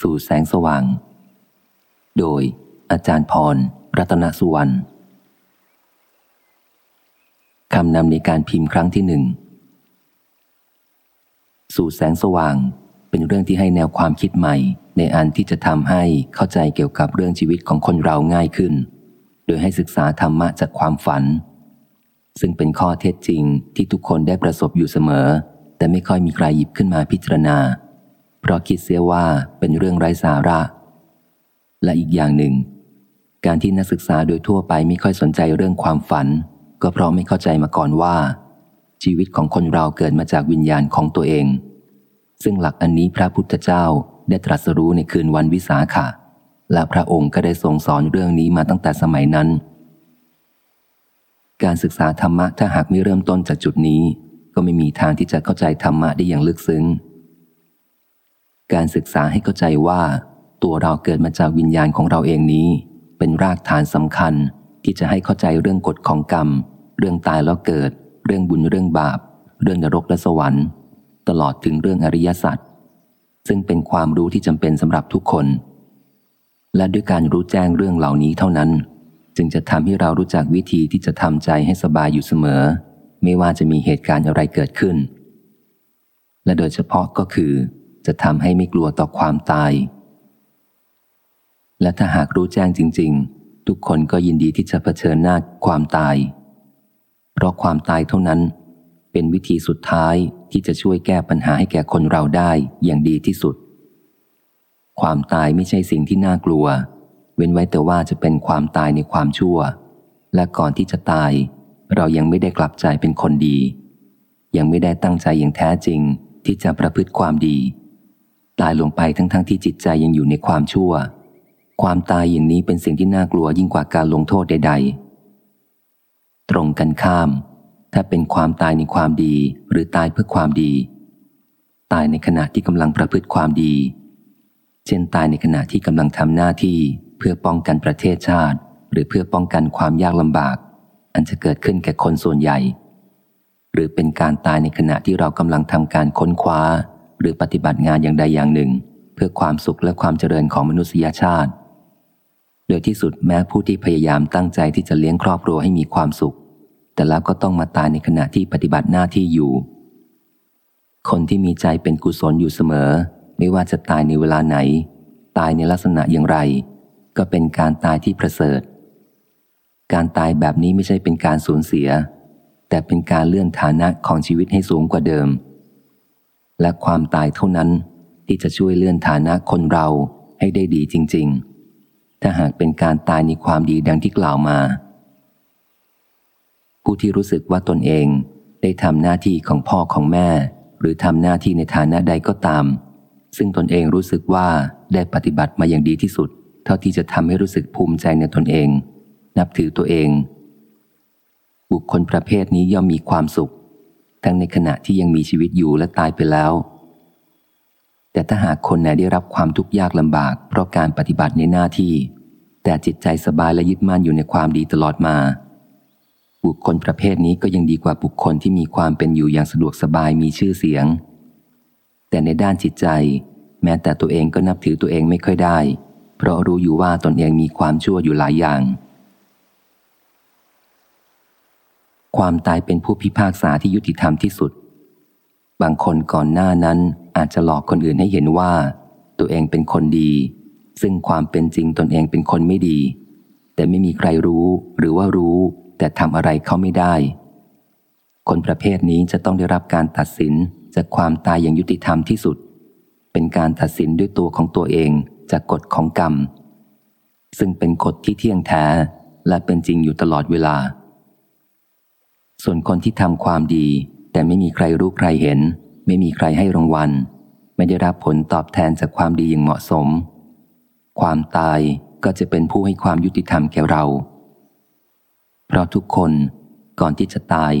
สู่แสงสว่าง โดยอาจารย์พร รัตนสุวรรณคำนำในการพิมพ์ครั้งที่หนึ่ง สู่แสงสว่างเป็นเรื่องที่ให้แนวความคิดใหม่ ในอันที่จะทำให้เข้าใจเกี่ยวกับเรื่องชีวิตของคนเราง่ายขึ้น โดยให้ศึกษาธรรมะจากความฝัน ซึ่งเป็นข้อเท็จจริงที่ทุกคนได้ประสบอยู่เสมอ แต่ไม่ค่อยมีใครหยิบขึ้นมาพิจารณา เพราะคิดเสียว่าเป็นเรื่องไร้สาระ และอีกอย่างหนึ่ง การที่นักศึกษาโดยทั่วไปไม่ค่อยสนใจเรื่องความฝัน ก็เพราะไม่เข้าใจมาก่อนว่า ชีวิตของคนเราเกิดมาจากวิญญาณของตัวเอง ซึ่งหลักอันนี้พระพุทธเจ้าได้ตรัสรู้ในคืนวันวิสาขะ และพระองค์ก็ได้ทรงสอนเรื่องนี้มาตั้งแต่สมัยนั้น การศึกษาธรรมะถ้าหากไม่เริ่มต้นจากจุดนี้ ก็ไม่มีทางที่จะเข้าใจธรรมะได้อย่างลึกซึ้ง การศึกษาให้เข้าใจว่าตัวเราเกิดมาจากวิญญาณของเราเองนี้ เป็นรากฐานสำคัญที่จะให้เข้าใจเรื่องกฎของกรรม เรื่องตายแล้วเกิด เรื่องบุญเรื่องบาป เรื่องนรกและสวรรค์ ตลอดถึงเรื่องอริยสัจซึ่งเป็นความรู้ที่จำเป็นสำหรับทุกคน และด้วยการรู้แจ้งเรื่องเหล่านี้เท่านั้น จึงจะทำให้เรารู้จักวิธีที่จะทำใจให้สบายอยู่เสมอ ไม่ว่าจะมีเหตุการณ์อะไรเกิดขึ้น และโดยเฉพาะก็คือ จะทำให้ไม่กลัวต่อความตาย และถ้าหากรู้แจ้งจริง ๆ ทุกคนก็ยินดีที่จะเผชิญหน้าความตาย เพราะความตายเท่านั้น เป็นวิธีสุดท้ายที่จะช่วยแก้ปัญหาให้แก่คนเราได้อย่างดีที่สุด ความตายไม่ใช่สิ่งที่น่ากลัว เว้นไว้แต่ว่าจะเป็นความตายในความชั่ว และก่อนที่จะตาย เรายังไม่ได้กลับใจเป็นคนดี ยังไม่ได้ตั้งใจอย่างแท้จริงที่จะประพฤติความดี ตายลงไปทั้งๆทที่จิตใจยังอยู่ในความชั่ว ความตายอย่างนี้เป็นสิ่งที่น่ากลัวยิ่งกว่าการลงโทษใด ๆ ตรงกันข้าม ถ้าเป็นความตายในความดีหรือตายเพื่อความดี ตายในขณะที่กำลังประพฤติความดี เช่นตายในขณะที่กำลังทำหน้าที่เพื่อป้องกันประเทศชาติ หรือเพื่อป้องกันความยากลำบาก อันจะเกิดขึ้นแก่คนส่วนใหญ่ หรือเป็นการตายในขณะที่เรากำลังทำการค้นคว้า หรือปฏิบัติงานอย่างใดอย่างหนึ่ง เพื่อความสุขและความเจริญของมนุษยชาติ โดยที่สุดแม้ผู้ที่พยายามตั้งใจที่จะเลี้ยงครอบครัวให้มีความสุข แต่แล้วก็ต้องมาตายในขณะที่ปฏิบัติหน้าที่อยู่ คนที่มีใจเป็นกุศลอยู่เสมอ ไม่ว่าจะตายในเวลาไหน ตายในลักษณะอย่างไร ก็เป็นการตายที่ประเสริฐ การตายแบบนี้ไม่ใช่เป็นการสูญเสีย แต่เป็นการเลื่อนฐานะของชีวิตให้สูงกว่าเดิม และความตายเท่านั้น ที่จะช่วยเลื่อนฐานะคนเราให้ได้ดีจริง ๆ ถ้าหากเป็นการตายในความดีดังที่กล่าวมา ผู้ที่รู้สึกว่าตนเองได้ทำหน้าที่ของพ่อของแม่ หรือทำหน้าที่ในฐานะใดก็ตาม ซึ่งตนเองรู้สึกว่าได้ปฏิบัติมาอย่างดีที่สุด เท่าที่จะทำให้รู้สึกภูมิใจในตนเอง นับถือตัวเอง บุคคลประเภทนี้ย่อมมีความสุข ทั้งในขณะที่ยังมีชีวิตอยู่และตายไปแล้ว แต่ถ้าหากคนไหนได้รับความทุกข์ยากลำบาก เพราะการปฏิบัติในหน้าที่ แต่จิตใจสบายและยึดมั่นอยู่ในความดีตลอดมา บุคคลประเภทนี้ก็ยังดีกว่าบุคคลที่มีความเป็นอยู่อย่างสะดวกสบายมีชื่อเสียง แต่ในด้านจิตใจ แม้แต่ตัวเองก็นับถือตัวเองไม่ค่อยได้ เพราะรู้อยู่ว่าตนเองมีความชั่วอยู่หลายอย่าง ความตายเป็นผู้พิพากษาที่ยุติธรรมที่สุด บางคนก่อนหน้านั้นอาจจะหลอกคนอื่นให้เห็นว่า ตัวเองเป็นคนดี ซึ่งความเป็นจริงตนเองเป็นคนไม่ดี แต่ไม่มีใครรู้หรือว่ารู้ แต่ทำอะไรเขาไม่ได้ คนประเภทนี้จะต้องได้รับการตัดสินจากความตายอย่างยุติธรรมที่สุด เป็นการตัดสินด้วยตัวของตัวเองจากกฎของกรรม ซึ่งเป็นกฎที่เที่ยงแท้และเป็นจริงอยู่ตลอดเวลา ส่วนคนที่ทำความดี แต่ไม่มีใครรู้ใครเห็น ไม่มีใครให้รางวัล ไม่ได้รับผลตอบแทนจากความดีอย่างเหมาะสม ความตายก็จะเป็นผู้ให้ความยุติธรรมแก่เรา เพราะทุกคนก่อนที่จะตาย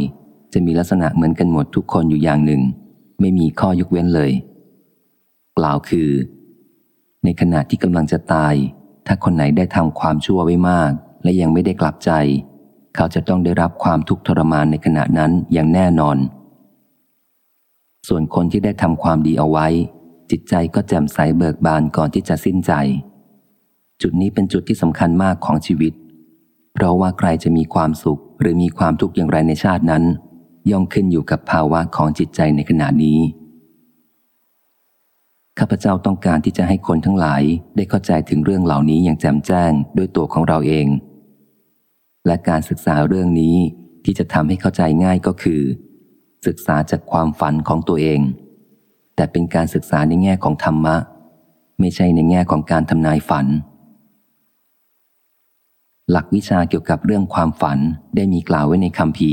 จะมีลักษณะเหมือนกันหมดทุกคนอยู่อย่างหนึ่ง ไม่มีข้อยกเว้นเลย กล่าวคือ ในขณะที่กำลังจะตาย ถ้าคนไหนได้ทำความชั่วไว้มาก และยังไม่ได้กลับใจ เขาจะต้องได้รับความทุกข์ทรมานในขณะนั้นอย่างแน่นอน ส่วนคนที่ได้ทำความดีเอาไว้ จิตใจก็แจ่มใสเบิกบานก่อนที่จะสิ้นใจ จุดนี้เป็นจุดที่สำคัญมากของชีวิต เพราะว่าใครจะมีความสุขหรือมีความทุกข์อย่างไรในชาตินั้น ย่อมขึ้นอยู่กับภาวะของจิตใจในขณะนี้ข้าพเจ้าต้องการที่จะให้คนทั้งหลายได้เข้าใจถึงเรื่องเหล่านี้อย่างแจ่มแจ้งด้วยตัวของเราเอง และการศึกษาเรื่องนี้ที่จะทำให้เข้าใจง่ายก็คือ ศึกษาจากความฝันของตัวเอง แต่เป็นการศึกษาในแง่ของธรรมะ ไม่ใช่ในแง่ของการทำนายฝัน หลักวิชาเกี่ยวกับเรื่องความฝันได้มีกล่าวไว้ในคำพี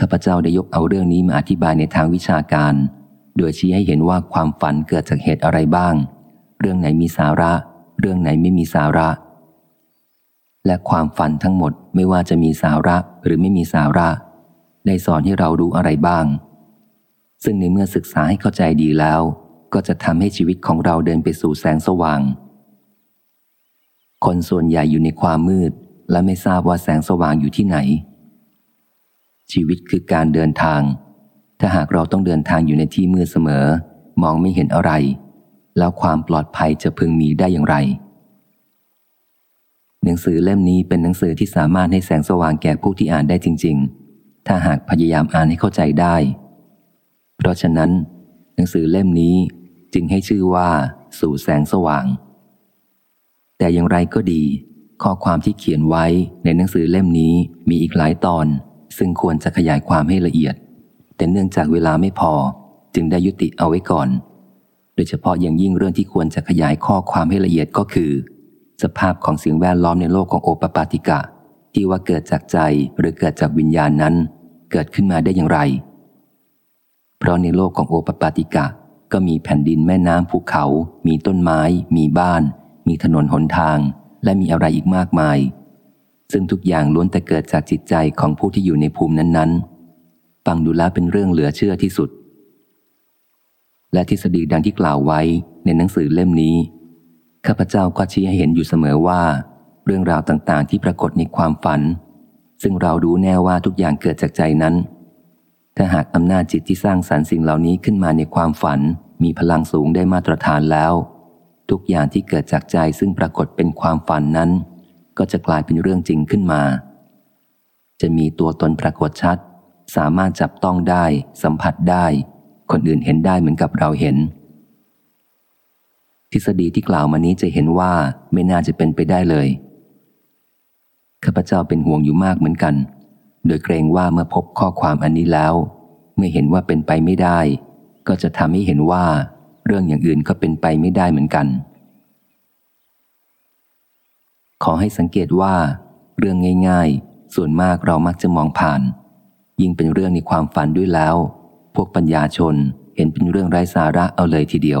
ข้าพเจ้าได้ยกเอาเรื่องนี้มาอธิบายในทางวิชาการ โดยชี้ให้เห็นว่าความฝันเกิดจากเหตุอะไรบ้าง เรื่องไหนมีสาระ เรื่องไหนไม่มีสาระ และความฝันทั้งหมดไม่ว่าจะมีสาระหรือไม่มีสาระ ได้สอนให้เรารู้อะไรบ้าง ซึ่งในเมื่อศึกษาให้เข้าใจดีแล้ว ก็จะทำให้ชีวิตของเราเดินไปสู่แสงสว่าง คนส่วนใหญ่อยู่ในความมืด และไม่ทราบว่าแสงสว่างอยู่ที่ไหน ชีวิตคือการเดินทาง ถ้าหากเราต้องเดินทางอยู่ในที่มืดเสมอ มองไม่เห็นอะไร แล้วความปลอดภัยจะพึงมีได้อย่างไร หนังสือเล่มนี้เป็นหนังสือที่สามารถให้แสงสว่างแก่ผู้ที่อ่านได้จริง ๆ ถ้าหากพยายามอ่านให้เข้าใจได้ เพราะฉะนั้น หนังสือเล่มนี้จึงให้ชื่อว่าสู่แสงสว่าง แต่อย่างไรก็ดี ข้อความที่เขียนไว้ในหนังสือเล่มนี้มีอีกหลายตอน ซึ่งควรจะขยายความให้ละเอียด แต่เนื่องจากเวลาไม่พอจึงได้ยุติเอาไว้ก่อน โดยเฉพาะอย่างยิ่งเรื่องที่ควรจะขยายข้อความให้ละเอียดก็คือ สภาพของสิ่งแวดล้อมในโลกของโอปปาติกะ ที่ว่าเกิดจากใจหรือเกิดจากวิญญาณนั้น เกิดขึ้นมาได้อย่างไร เพราะในโลกของโอปปาติกะ ก็มีแผ่นดินแม่น้ำภูเขา มีต้นไม้ มีบ้าน มีถนนหนทาง และมีอะไรอีกมากมาย ซึ่งทุกอย่างล้วนแต่เกิดจากจิตใจของผู้ที่อยู่ในภูมินั้นๆฟังดูแล้วเป็นเรื่องเหลือเชื่อที่สุด และทฤษฎีดังที่กล่าวไว้ในหนังสือเล่มนี้ ข้าพเจ้าก็ชี้ให้เห็นอยู่เสมอว่า เรื่องราวต่างๆ ที่ปรากฏในความฝัน ซึ่งเรารู้แน่ว่าทุกอย่างเกิดจากใจนั้น ถ้าหากอำนาจจิตที่สร้างสรรค์สิ่งเหล่านี้ขึ้นมาในความฝัน มีพลังสูงได้มาตรฐานแล้ว ทุกอย่างที่เกิดจากใจซึ่งปรากฏเป็นความฝันนั้น ก็จะกลายเป็นเรื่องจริงขึ้นมา จะมีตัวตนปรากฏชัด สามารถจับต้องได้ สัมผัสได้ คนอื่นเห็นได้เหมือนกับเราเห็น ทฤษฎีที่กล่าวมานี้จะเห็นว่าไม่น่าจะเป็นไปได้เลย ข้าพเจ้าเป็นห่วงอยู่มากเหมือนกัน โดยเกรงว่าเมื่อพบข้อความอันนี้แล้ว เมื่อเห็นว่าเป็นไปไม่ได้ ก็จะทำให้เห็นว่า เรื่องอย่างอื่นก็เป็นไปไม่ได้เหมือนกัน ขอให้สังเกตว่า เรื่องง่าย ๆ ส่วนมากเรามักจะมองผ่าน ยิ่งเป็นเรื่องในความฝันด้วยแล้ว พวกปัญญาชนเห็นเป็นเรื่องไร้สาระเอาเลยทีเดียว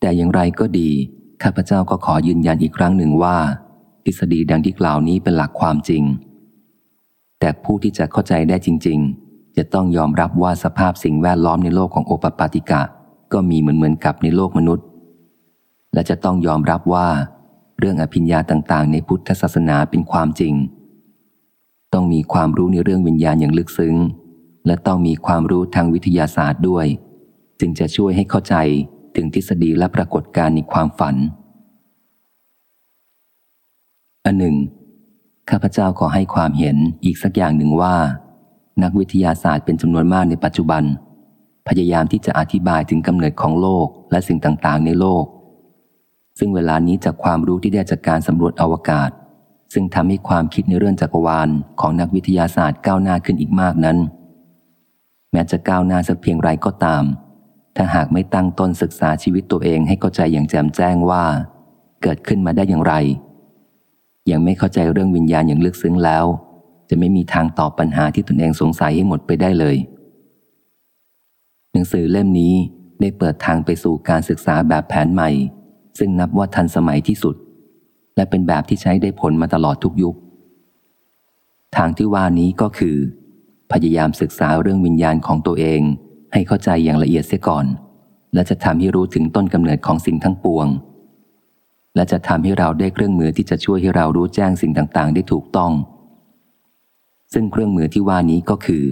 แต่อย่างไรก็ดี ข้าพเจ้าก็ขอยืนยันอีกครั้งหนึ่งว่า ทฤษฎีดังที่กล่าวนี้เป็นหลักความจริง แต่ผู้ที่จะเข้าใจได้จริง ๆ จะต้องยอมรับว่าสภาพสิ่งแวดล้อมในโลกของโอปปาติกะ ก็มีเหมือนเหมือนกับในโลกมนุษย์ และจะต้องยอมรับว่า เรื่องอภิญญาต่างๆ ในพุทธศาสนาเป็นความจริง ต้องมีความรู้ในเรื่องวิญญาณอย่างลึกซึ้ง และต้องมีความรู้ทางวิทยาศาสตร์ด้วย จึงจะช่วยให้เข้าใจ ถึงทฤษฎีและปรากฏการณ์ในความฝัน อันหนึ่ง ข้าพเจ้าขอให้ความเห็นอีกสักอย่างหนึ่งว่า นักวิทยาศาสตร์เป็นจำนวนมากในปัจจุบัน พยายามที่จะอธิบายถึงกำเนิดของโลกและสิ่งต่างๆ ในโลก ซึ่งเวลานี้จากความรู้ที่ได้จากการสำรวจอวกาศ ซึ่งทำให้ความคิดในเรื่องจักรวาลของนักวิทยาศาสตร์ก้าวหน้าขึ้นอีกมากนั้น แม้จะก้าวหน้าสักเพียงไรก็ตาม ถ้าหากไม่ตั้งต้นศึกษาชีวิตตัวเองให้เข้าใจอย่างแจ่มแจ้งว่า เกิดขึ้นมาได้อย่างไร ยังไม่เข้าใจเรื่องวิญญาณอย่างลึกซึ้งแล้ว จะไม่มีทางตอบปัญหาที่ตนเองสงสัยให้หมดไปได้เลย หนังสือเล่มนี้ได้เปิดทางไปสู่การศึกษาแบบแผนใหม่ ซึ่งนับว่าทันสมัยที่สุด และเป็นแบบที่ใช้ได้ผลมาตลอดทุกยุค ทางที่ว่านี้ก็คือ พยายามศึกษาเรื่องวิญญาณของตัวเอง ให้เข้าใจอย่างละเอียดเสียก่อน และจะทำให้รู้ถึงต้นกำเนิดของสิ่งทั้งปวง และจะทำให้เราได้เครื่องมือที่จะช่วยให้เรารู้แจ้งสิ่งต่างๆ ได้ถูกต้อง ซึ่งเครื่องมือที่ว่านี้ก็คือ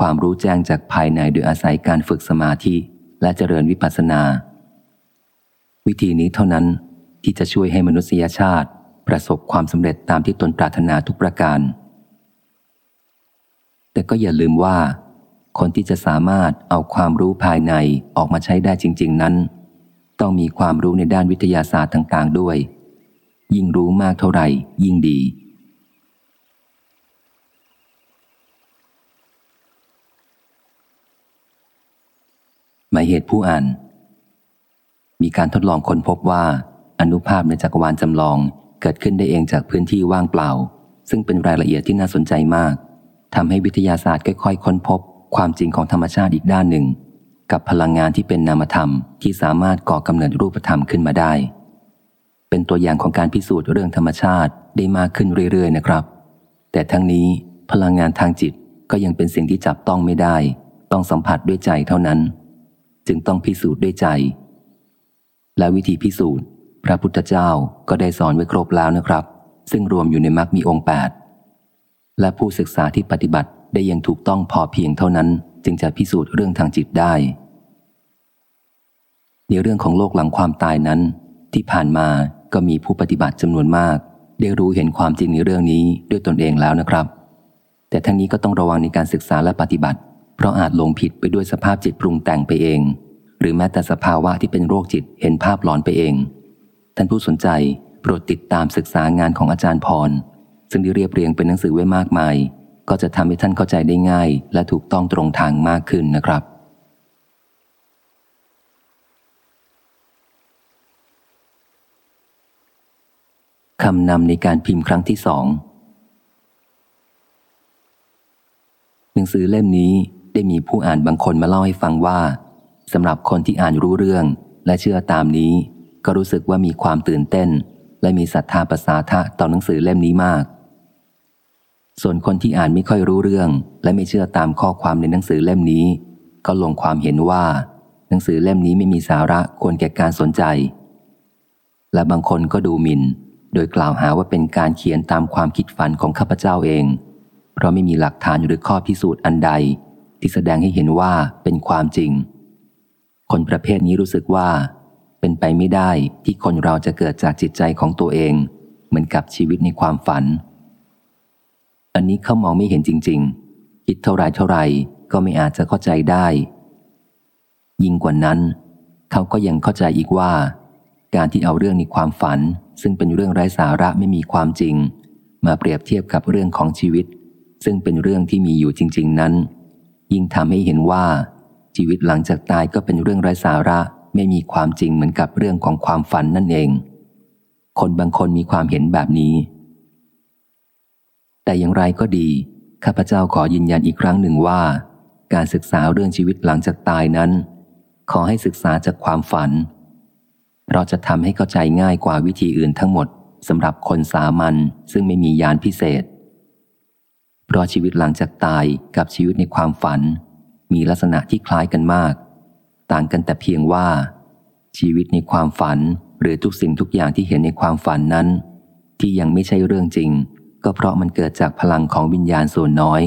ความรู้แจ้งจากภายในโดยอาศัยการฝึกสมาธิและเจริญวิปัสสนา วิธีนี้เท่านั้นที่จะช่วยให้มนุษยชาติ ประสบความสำเร็จตามที่ตนปรารถนาทุกประการ แต่ก็อย่าลืมว่า คนที่จะสามารถเอาความรู้ภายในออกมาใช้ได้จริง ๆ นั้น ต้องมีความรู้ในด้านวิทยาศาสตร์ต่าง ๆ ด้วย ยิ่งรู้มากเท่าไหร่ ยิ่งดี หมายเหตุผู้อ่าน มีการทดลองค้นพบว่า อนุภาพในจักรวาลจำลองเกิดขึ้นได้เองจากพื้นที่ว่างเปล่า ซึ่งเป็นรายละเอียดที่น่าสนใจมากทำให้วิทยาศาสตร์ค่อยๆค้นพบ ความจริงของธรรมชาติอีกด้านหนึ่ง กับพลังงานที่เป็นนามธรรมที่สามารถก่อกำเนิดรูปธรรมขึ้นมาได้ เป็นตัวอย่างของการพิสูจน์เรื่องธรรมชาติได้มากขึ้นเรื่อยๆนะครับ แต่ทั้งนี้พลังงานทางจิตก็ยังเป็นสิ่งที่จับต้องไม่ได้ ต้องสัมผัสด้วยใจเท่านั้น จึงต้องพิสูจน์ด้วยใจ และวิธีพิสูจน์ พระพุทธเจ้าก็ได้สอนไว้ครบแล้วนะครับ ซึ่งรวมอยู่ในมรรคมีองค์แปดและผู้ศึกษาที่ปฏิบัติ ได้ยังถูกต้องพอเพียงเท่านั้น จึงจะพิสูจน์เรื่องทางจิตได้ ในเรื่องของโลกหลังความตายนั้น ที่ผ่านมาก็มีผู้ปฏิบัติจำนวนมาก ได้รู้เห็นความจริงในเรื่องนี้ด้วยตนเองแล้วนะครับ แต่ทั้งนี้ก็ต้องระวังในการศึกษาและปฏิบัติ เพราะอาจลงผิดไปด้วยสภาพจิตปรุงแต่งไปเอง หรือแม้แต่สภาวะที่เป็นโรคจิตเห็นภาพหลอนไปเอง ท่านผู้สนใจโปรดติดตามศึกษางานของอาจารย์พรซึ่งได้เรียบเรียงเป็นหนังสือไว้มากมาย ก็จะทำให้ท่านเข้าใจได้ง่าย และถูกต้องตรงทางมากขึ้นนะครับ คำนำในการพิมพ์ครั้งที่สอง หนังสือเล่มนี้ได้มีผู้อ่านบางคนมาเล่าให้ฟังว่าสำหรับคนที่อ่านรู้เรื่องและเชื่อตามนี้ ก็รู้สึกว่ามีความตื่นเต้น และมีศรัทธาประสาทะต่อหนังสือเล่มนี้มาก ส่วนคนที่อ่านไม่ค่อยรู้เรื่อง และไม่เชื่อตามข้อความในหนังสือเล่มนี้ ก็ลงความเห็นว่า หนังสือเล่มนี้ไม่มีสาระควรแก่การสนใจ และบางคนก็ดูหมิน่น โดยกล่าวหาว่าเป็นการเขียนตามความคิดฝันของข้าพเจ้าเอง เพราะไม่มีหลักฐานหรือข้อพิสูจน์อันใด ที่แสดงให้เห็นว่าเป็นความจริง คนประเภทนี้รู้สึกว่า เป็นไปไม่ได้ที่คนเราจะเกิดจากจิตใจของตัวเอง เหมือนกับชีวิตในความฝัน อันนี้เขามองไม่เห็นจริง ๆ คิดเท่าไรเท่าไรก็ไม่อาจจะเข้าใจได้ ยิ่งกว่านั้น เขาก็ยังเข้าใจอีกว่า การที่เอาเรื่องในความฝัน ซึ่งเป็นเรื่องไร้สาระไม่มีความจริง มาเปรียบเทียบกับเรื่องของชีวิต ซึ่งเป็นเรื่องที่มีอยู่จริง ๆ นั้น ยิ่งทำให้เห็นว่า ชีวิตหลังจากตายก็เป็นเรื่องไร้สาระไม่มีความจริงเหมือนกับเรื่องของความฝันนั่นเอง คนบางคนมีความเห็นแบบนี้ แต่อย่างไรก็ดี ข้าพเจ้าขอยืนยันอีกครั้งหนึ่งว่า การศึกษาเรื่องชีวิตหลังจากตายนั้น ขอให้ศึกษาจากความฝัน เราจะทำให้เข้าใจง่ายกว่าวิธีอื่นทั้งหมดสำหรับคนสามัญซึ่งไม่มียานพิเศษ เพราะชีวิตหลังจากตายกับชีวิตในความฝัน มีลักษณะที่คล้ายกันมาก ต่างกันแต่เพียงว่า ชีวิตในความฝันหรือทุกสิ่งทุกอย่างที่เห็นในความฝันนั้น ที่ยังไม่ใช่เรื่องจริง ก็เพราะมันเกิดจากพลังของวิญญาณส่วนน้อย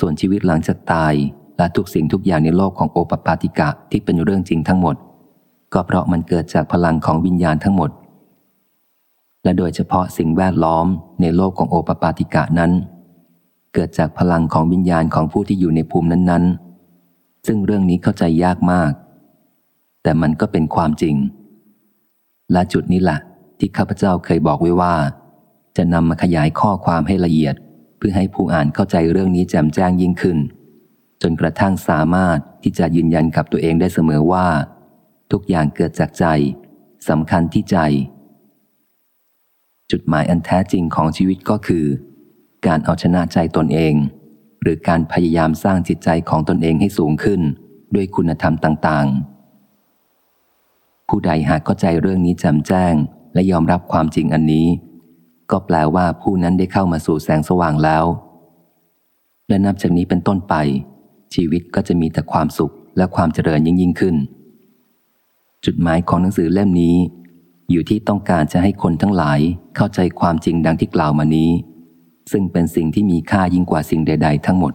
ส่วนชีวิตหลังจากตายและทุกสิ่งทุกอย่างในโลกของโอปปาติกะที่เป็นเรื่องจริงทั้งหมด ก็เพราะมันเกิดจากพลังของวิญญาณทั้งหมด และโดยเฉพาะสิ่งแวดล้อมในโลกของโอปปาติกะนั้น เกิดจากพลังของวิญญาณของผู้ที่อยู่ในภูมินั้นๆ ซึ่งเรื่องนี้เข้าใจยากมาก แต่มันก็เป็นความจริง และจุดนี้แหละที่ข้าพเจ้าเคยบอกไว้ว่า จะนำมาขยายข้อความให้ละเอียด เพื่อให้ผู้อ่านเข้าใจเรื่องนี้แจ่มแจ้งยิ่งขึ้น จนกระทั่งสามารถที่จะยืนยันกับตัวเองได้เสมอว่า ทุกอย่างเกิดจากใจสำคัญที่ใจ จุดหมายอันแท้จริงของชีวิตก็คือ การเอาชนะใจตนเอง หรือการพยายามสร้างจิตใจของตนเองให้สูงขึ้น ด้วยคุณธรรมต่างๆ ผู้ใดหากเข้าใจเรื่องนี้แจ่มแจ้งและยอมรับความจริงอันนี้ ก็แปลว่าผู้นั้นได้เข้ามาสู่แสงสว่างแล้ว และนับจากนี้เป็นต้นไป ชีวิตก็จะมีแต่ความสุขและความเจริญยิ่งยิ่งขึ้น จุดหมายของหนังสือเล่มนี้ อยู่ที่ต้องการจะให้คนทั้งหลายเข้าใจความจริงดังที่กล่าวมานี้ ซึ่งเป็นสิ่งที่มีค่ายิ่งกว่าสิ่งใด ๆ ทั้งหมด